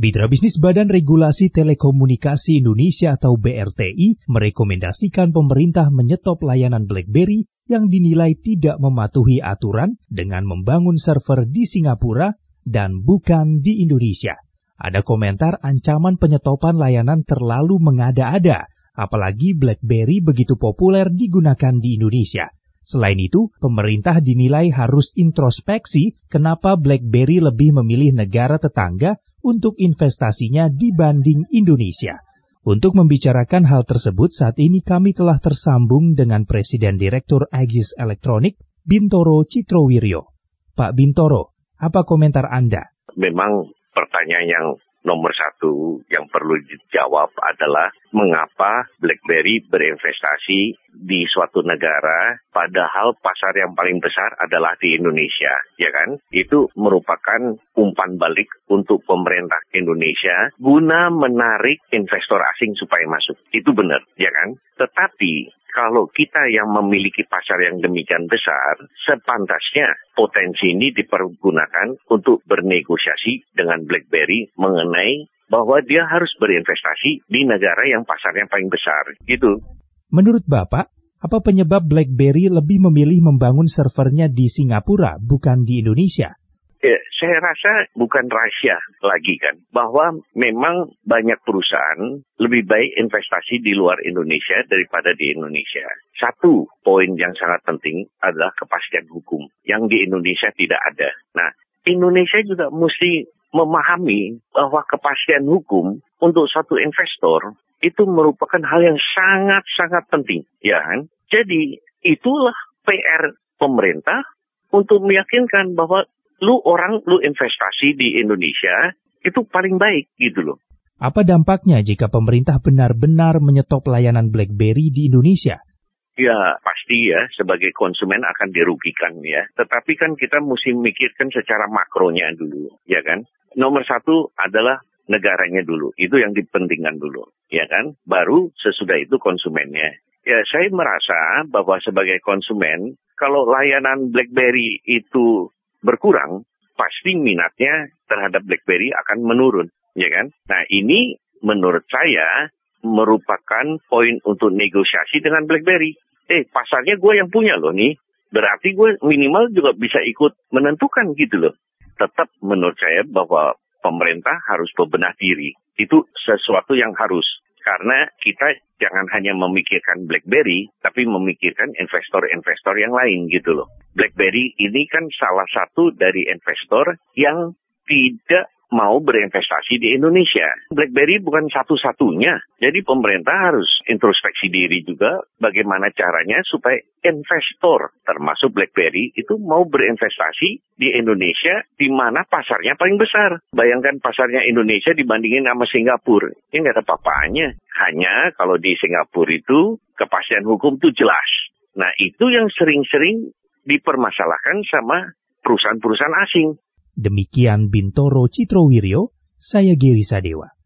Mitra Bisnis Badan Regulasi Telekomunikasi Indonesia atau BRTI merekomendasikan pemerintah menyetop layanan BlackBerry yang dinilai tidak mematuhi aturan dengan membangun server di Singapura dan bukan di Indonesia. Ada komentar ancaman penyetopan layanan terlalu mengada-ada, apalagi BlackBerry begitu populer digunakan di Indonesia. Selain itu, pemerintah dinilai harus introspeksi kenapa BlackBerry lebih memilih negara tetangga untuk investasinya dibanding Indonesia. Untuk membicarakan hal tersebut, saat ini kami telah tersambung dengan Presiden Direktur Agis Elektronik, Bintoro Citrowiryo. Pak Bintoro, apa komentar Anda? Memang pertanyaan yang nomor satu yang perlu dijawab adalah mengapa BlackBerry berinvestasi di suatu negara padahal pasar yang paling besar adalah di Indonesia, ya kan? Itu merupakan umpan balik untuk pemerintah Indonesia guna menarik investor asing supaya masuk. Itu benar, ya kan? Tetapi kalau kita yang memiliki pasar yang demikian besar, sepantasnya potensi ini dipergunakan untuk bernegosiasi dengan BlackBerry mengenai bahwa dia harus berinvestasi di negara yang pasarnya paling besar. Gitu. Menurut Bapak, apa penyebab BlackBerry lebih memilih membangun servernya di Singapura bukan di Indonesia? Ya, saya rasa bukan rahasia lagi kan, bahwa memang banyak perusahaan lebih baik investasi di luar Indonesia daripada di Indonesia. Satu poin yang sangat penting adalah kepastian hukum yang di Indonesia tidak ada. Nah, Indonesia juga mesti memahami bahwa kepastian hukum untuk satu investor itu merupakan hal yang sangat-sangat penting, ya kan? Jadi itulah PR pemerintah untuk meyakinkan bahwa lu orang lu investasi di Indonesia itu paling baik gitu loh. Apa dampaknya jika pemerintah benar-benar menyetop layanan BlackBerry di Indonesia? Ya pasti ya sebagai konsumen akan dirugikan ya. Tetapi kan kita mesti mikirkan secara makronya dulu ya kan. Nomor satu adalah negaranya dulu. Itu yang dipentingkan dulu ya kan. Baru sesudah itu konsumennya. Ya saya merasa bahwa sebagai konsumen kalau layanan BlackBerry itu berkurang, pasti minatnya terhadap BlackBerry akan menurun, ya kan? Nah, ini menurut saya merupakan poin untuk negosiasi dengan BlackBerry. Eh, pasarnya gue yang punya loh nih. Berarti gue minimal juga bisa ikut menentukan gitu loh. Tetap menurut saya bahwa pemerintah harus bebenah diri. Itu sesuatu yang harus. Karena kita jangan hanya memikirkan BlackBerry, tapi memikirkan investor-investor yang lain gitu loh. BlackBerry ini kan salah satu dari investor yang tidak mau berinvestasi di Indonesia. BlackBerry bukan satu-satunya. Jadi pemerintah harus introspeksi diri juga bagaimana caranya supaya investor termasuk BlackBerry itu mau berinvestasi di Indonesia di mana pasarnya paling besar. Bayangkan pasarnya Indonesia dibandingin sama Singapura. Ini nggak ada apa-apanya. Hanya kalau di Singapura itu kepastian hukum itu jelas. Nah itu yang sering-sering dipermasalahkan sama perusahaan-perusahaan asing. Demikian Bintoro Citrowiryo, saya Geri Sadewa.